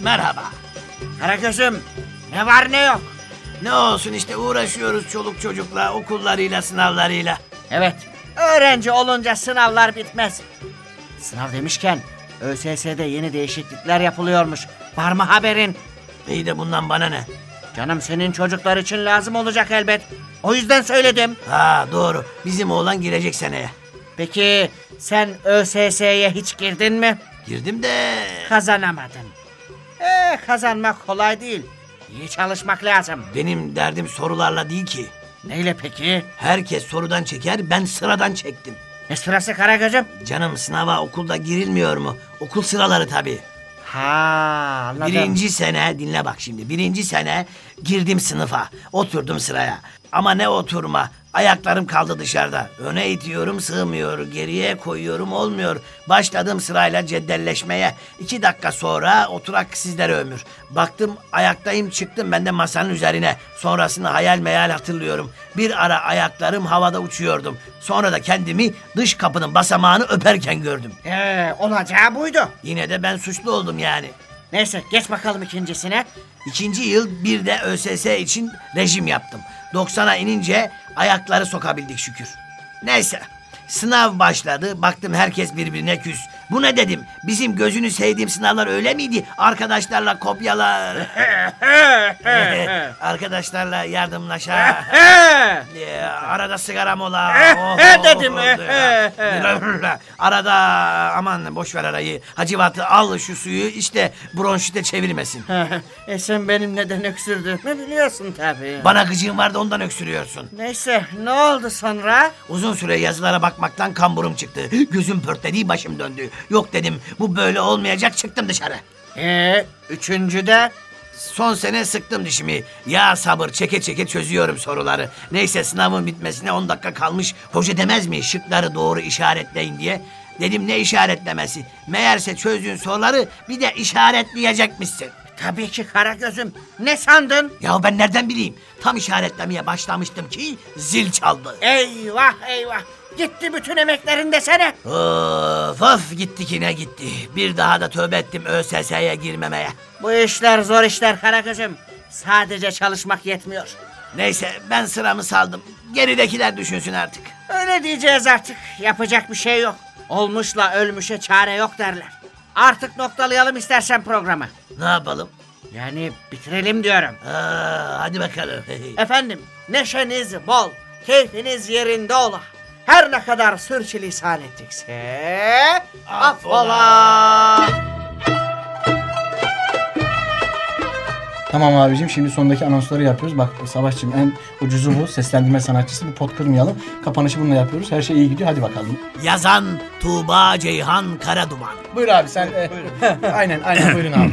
Merhaba. Karagöz'üm ne var ne yok. Ne olsun işte uğraşıyoruz çoluk çocukla, okullarıyla, sınavlarıyla. Evet öğrenci olunca sınavlar bitmez. Sınav demişken ÖSS'de yeni değişiklikler yapılıyormuş. Var mı haberin? İyi de bundan bana ne? Canım senin çocuklar için lazım olacak elbet. O yüzden söyledim. Ha doğru. Bizim oğlan girecek seneye. Peki sen ÖSS'ye hiç girdin mi? Girdim de... Kazanamadın. Ee, kazanmak kolay değil. İyi çalışmak lazım. Benim derdim sorularla değil ki. Neyle peki? Herkes sorudan çeker, ben sıradan çektim. Ne sırası Karagöz'üm? Canım sınava okulda girilmiyor mu? Okul sıraları tabii. Ha anladım. Birinci sene, dinle bak şimdi. Birinci sene girdim sınıfa. Oturdum sıraya. Ama ne oturma. Ayaklarım kaldı dışarıda. Öne itiyorum sığmıyor. Geriye koyuyorum olmuyor. Başladım sırayla ceddelleşmeye. İki dakika sonra oturak sizlere ömür. Baktım ayaktayım çıktım ben de masanın üzerine. Sonrasını hayal meyal hatırlıyorum. Bir ara ayaklarım havada uçuyordum. Sonra da kendimi dış kapının basamağını öperken gördüm. Ee, olacağı buydu. Yine de ben suçlu oldum yani. Neyse geç bakalım ikincisine. İkinci yıl bir de ÖSS için rejim yaptım. 90'a inince ayakları sokabildik şükür. Neyse sınav başladı baktım herkes birbirine küs. Bu ne dedim bizim gözünü sevdiğim sınavlar öyle miydi? Arkadaşlarla kopyalar. Arkadaşlarla yardımlaşa. Ee, Arada sigara mola. Oh, dedim. ya. Arada aman boş ver arayı. Hacivatı al şu suyu işte bronşite çevirmesin. e sen benim neden öksürdüğümü biliyorsun tabii. Bana gıcığın vardı ondan öksürüyorsun. Neyse ne oldu sonra? Uzun süre yazılara bakmaktan kamburum çıktı. Gözüm pörtledi başım döndü. Yok dedim bu böyle olmayacak çıktım dışarı. Ee, üçüncüde? Son sene sıktım dişimi. Ya sabır çeke çeke çözüyorum soruları. Neyse sınavın bitmesine 10 dakika kalmış. Hoca demez mi şıkları doğru işaretleyin diye. Dedim ne işaretlemesi. Meğerse çözdüğün soruları bir de işaretleyecekmişsin. Tabii ki Karagöz'üm. Ne sandın? Ya ben nereden bileyim? Tam işaretlemeye başlamıştım ki zil çaldı. Eyvah eyvah. Gitti bütün emeklerin desene. Of of gitti ki ne gitti. Bir daha da tövbe ettim ÖSS'ye girmemeye. Bu işler zor işler Karagöz'üm. Sadece çalışmak yetmiyor. Neyse ben sıramı saldım. Geridekiler düşünsün artık. Öyle diyeceğiz artık. Yapacak bir şey yok. Olmuşla ölmüşe çare yok derler. Artık noktalayalım istersen programı. Ne yapalım? Yani bitirelim diyorum. Aa, hadi bakalım. Efendim neşeniz bol, keyfiniz yerinde ola. Her ne kadar sürçülisan ettikse affola. Tamam abicim şimdi sondaki anonsları yapıyoruz. Bak Savaşçım en ucuzu bu. Seslendirme sanatçısı. Bu pot kırmayalım. Kapanışı bununla yapıyoruz. Her şey iyi gidiyor. Hadi bakalım. Yazan Tuğba Ceyhan Karaduman. Buyur abi sen. e, aynen aynen buyurun abi.